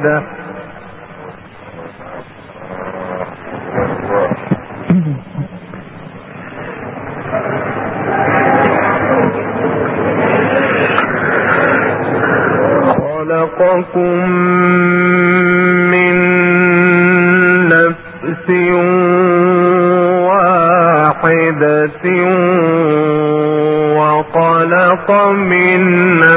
واحدة خلقكم من نفس واحدة وخلق منها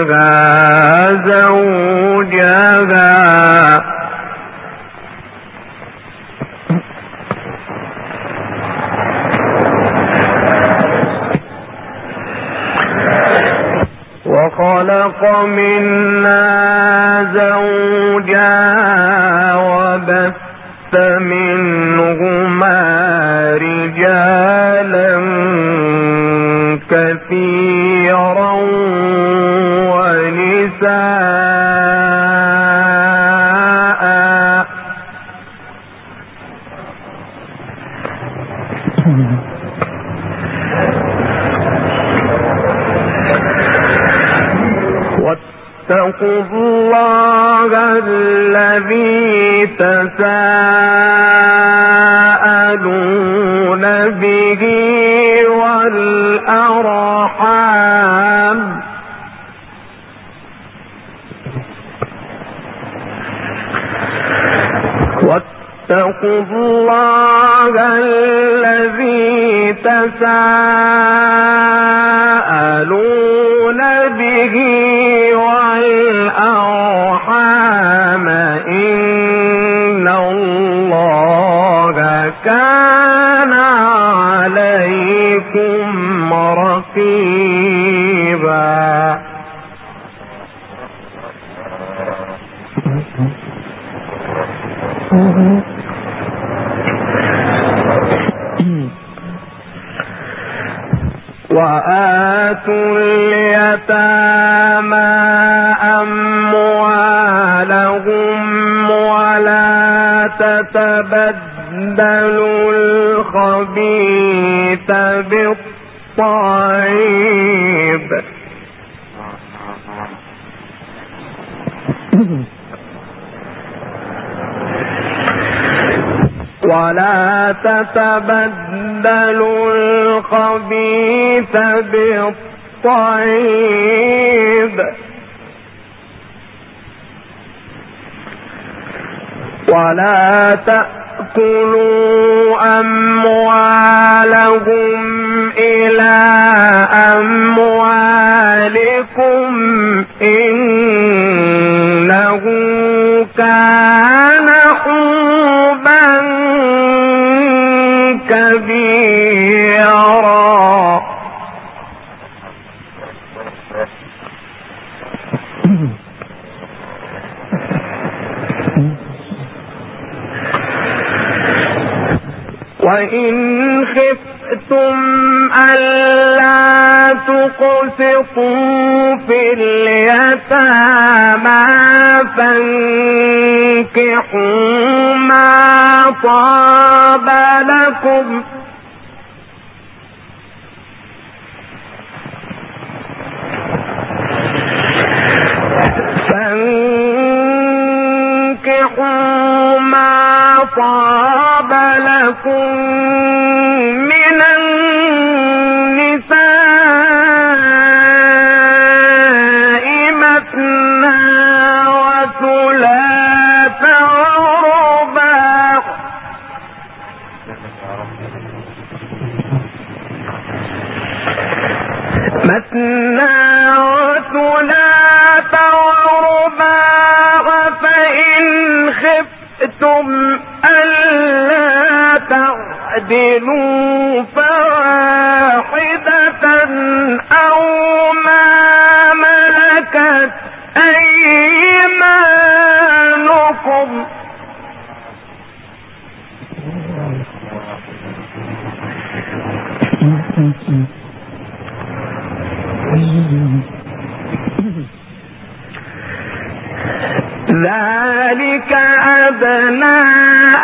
واتقوا الله الذي تساءلون الذي تساءلون به والأرحام إن الله كان عليكم رقيبا. وآتوا اليتامى أموالهم ولا تتبدلوا الخبيث بالطيب. ولا تتبدلوا الخبيث بالطيب. ولا تأكلوا أموالهم إلى أموالكم. إنه كان حوبا وإن خفتم ألا تقسطوا في اليتامى فانكحوا ما طاب لكم شئتم ألا تعدلوا فواحدة أو ما ملكت أيمانكم Thank you. ذلك أبناء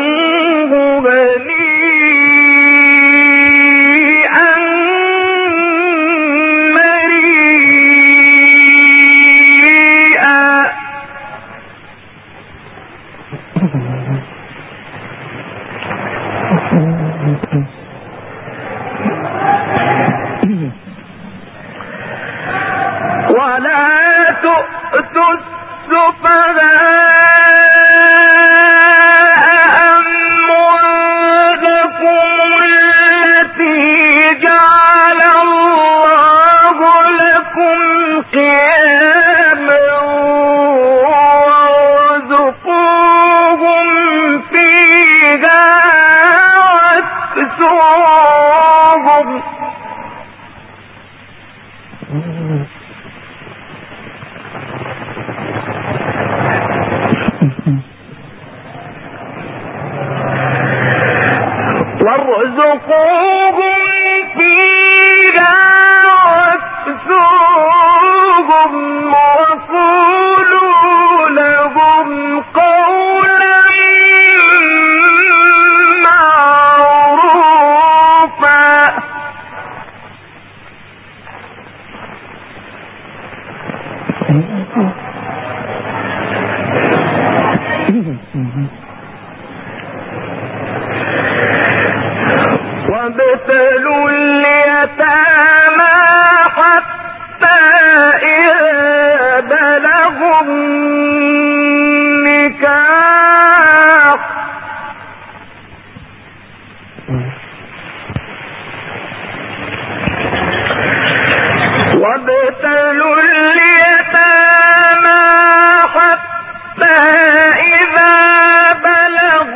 Allah.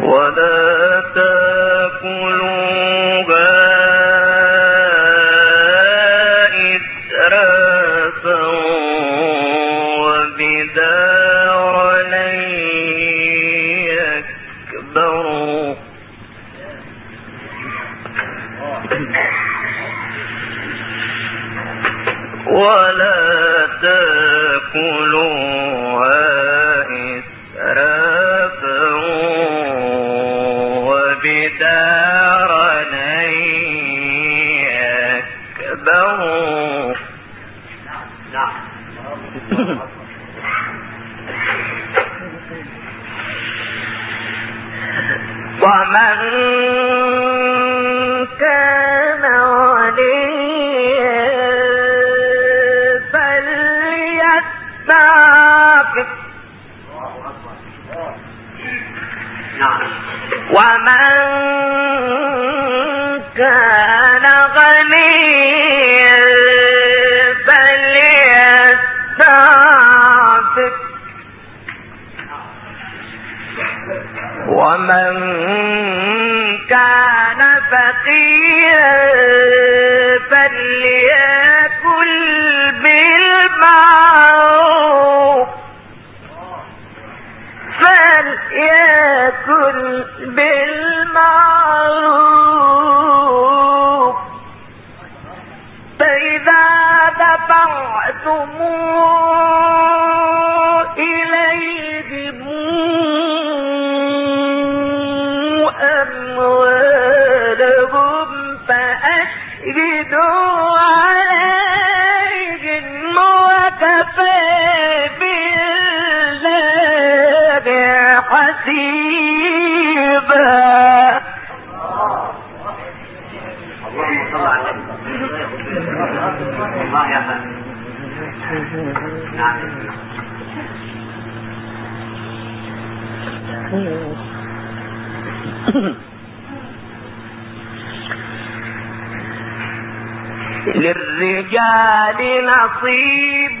ولا تأ ومن للرجال نصيب.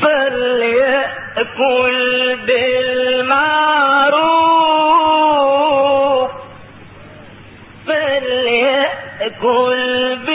فليأكل بالمعروف. فليأكل بالمعروف.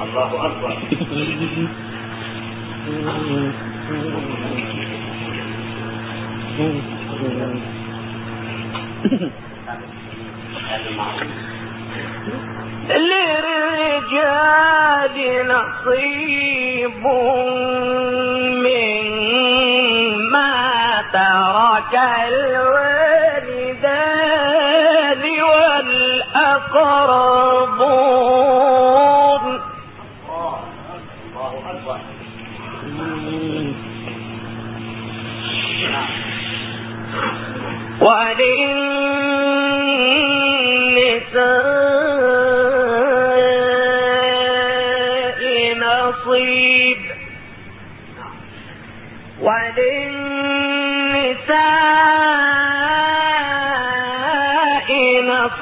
الله أكبر Thank you. للرجال نصيب مما ترك الوالدان والأقربون. الله الله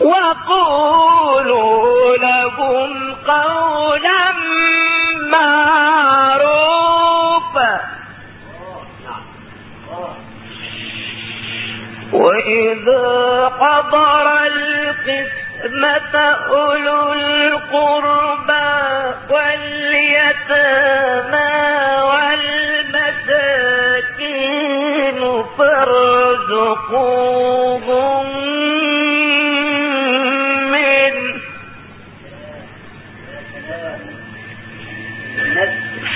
وقولوا لهم قولا معروفا وإذا حضر أولو القربى واليتامى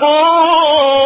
فليتقوا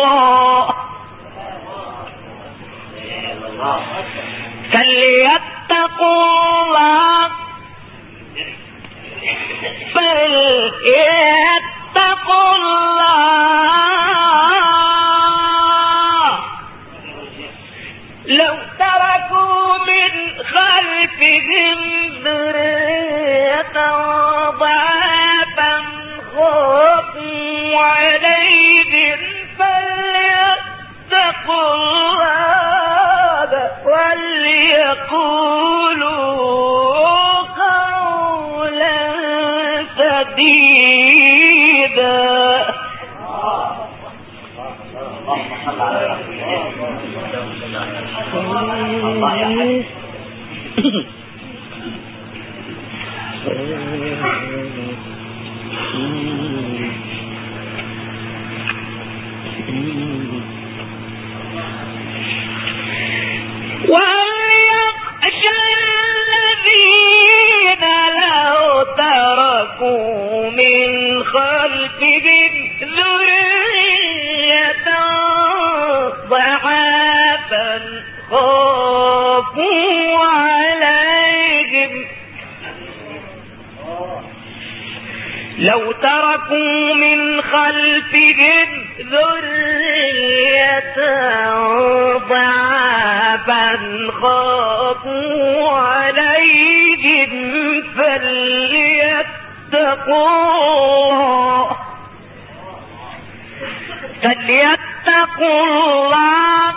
لو تركوا من خلفهم ذرية ضعافا خافوا عليهم فليتقوا فليتقوا الله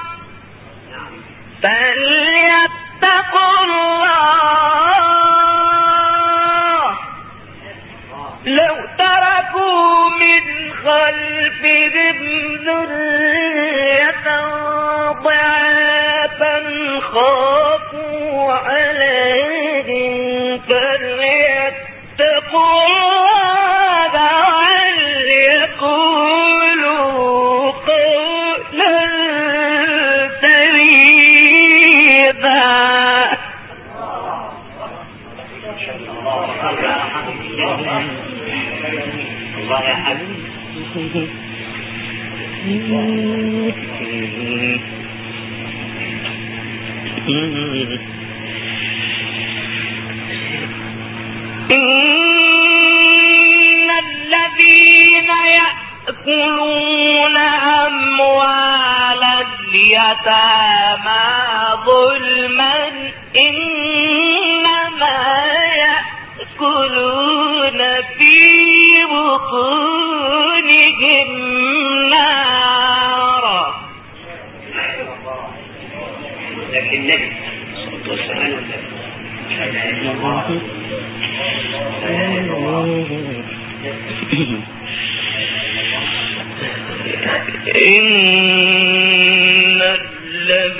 خلفهم ذرية ضعافا خافوا عليهم فليتقوا فما ظلما إنما يأكلون في بطونهم نارا. الله إن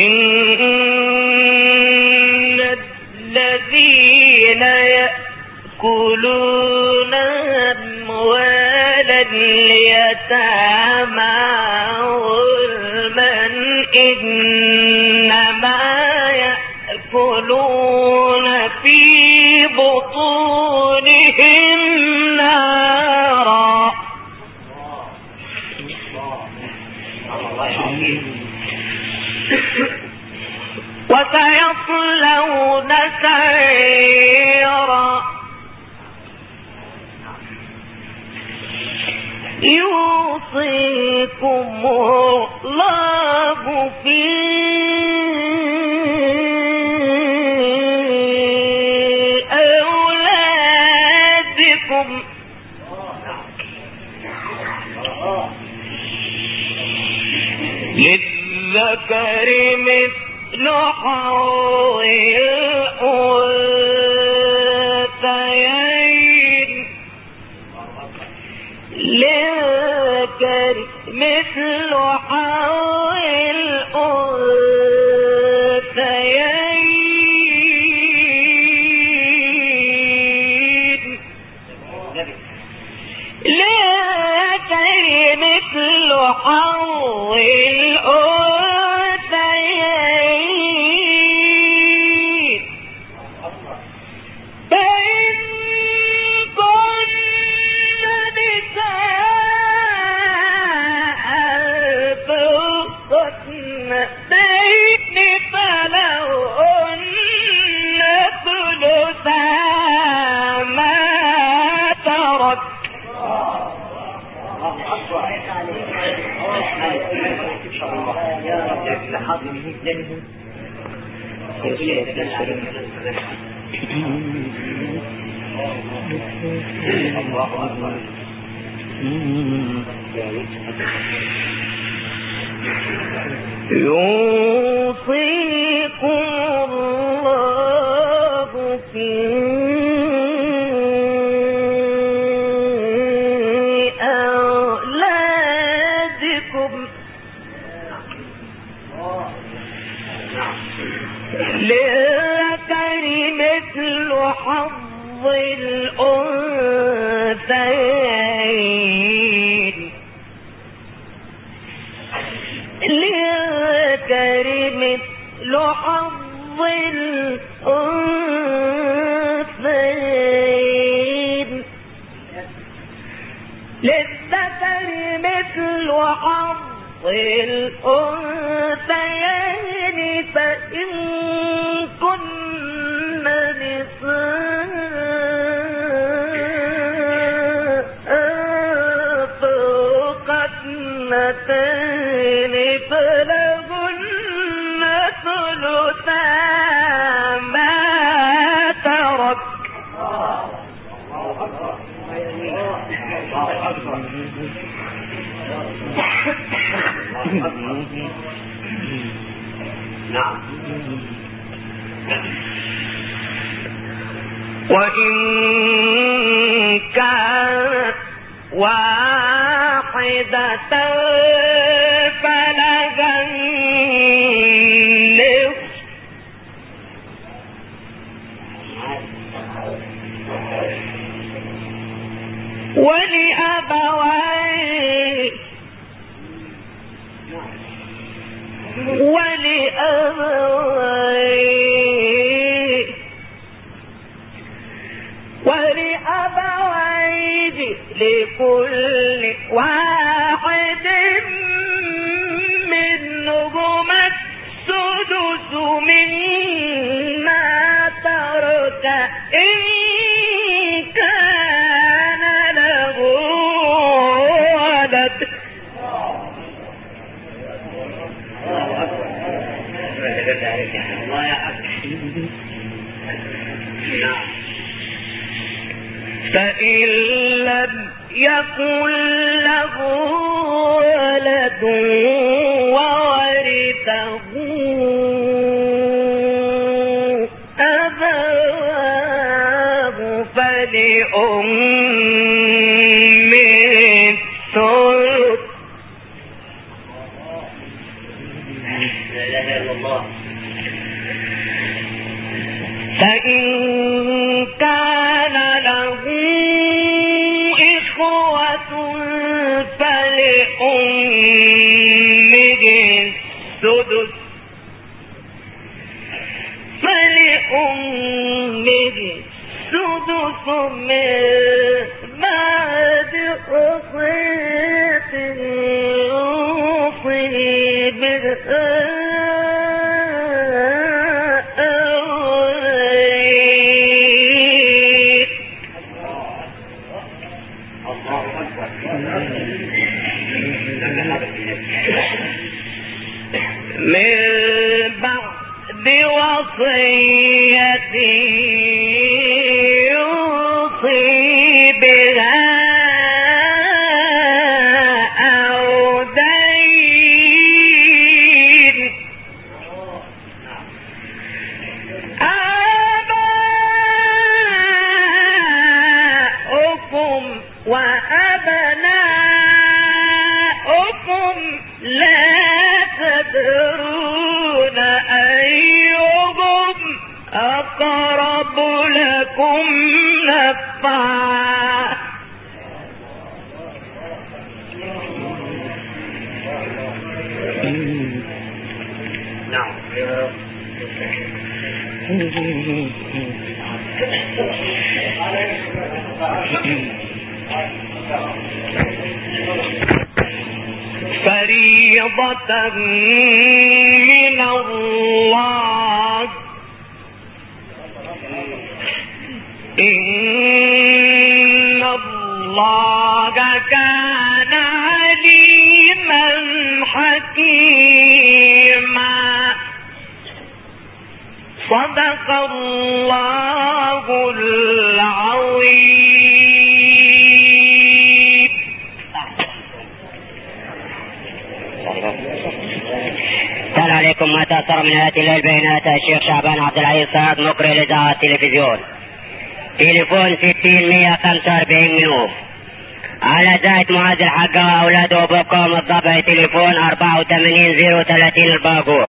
إن الذين يأكلون أموال اليتامى ظلما إن يُهْلِكُمُ اللَّهُ فِي يوصيكم الأم وإن كانت واحدة لكل واحد منهما السدس مما ترك إن يكن له ولد من فريضة من الله. إن الله كان صدق الله العظيم. السلام عليكم. ما تأثر من آيات الليل بينات الشيخ شعبان عبد العزيز سعد مقرئ لإذاعة التلفزيون. تليفون 60 145 منوف. على زايد معاذ الحقة أولاد أبوكم الضبع تليفون 84 030 الباقور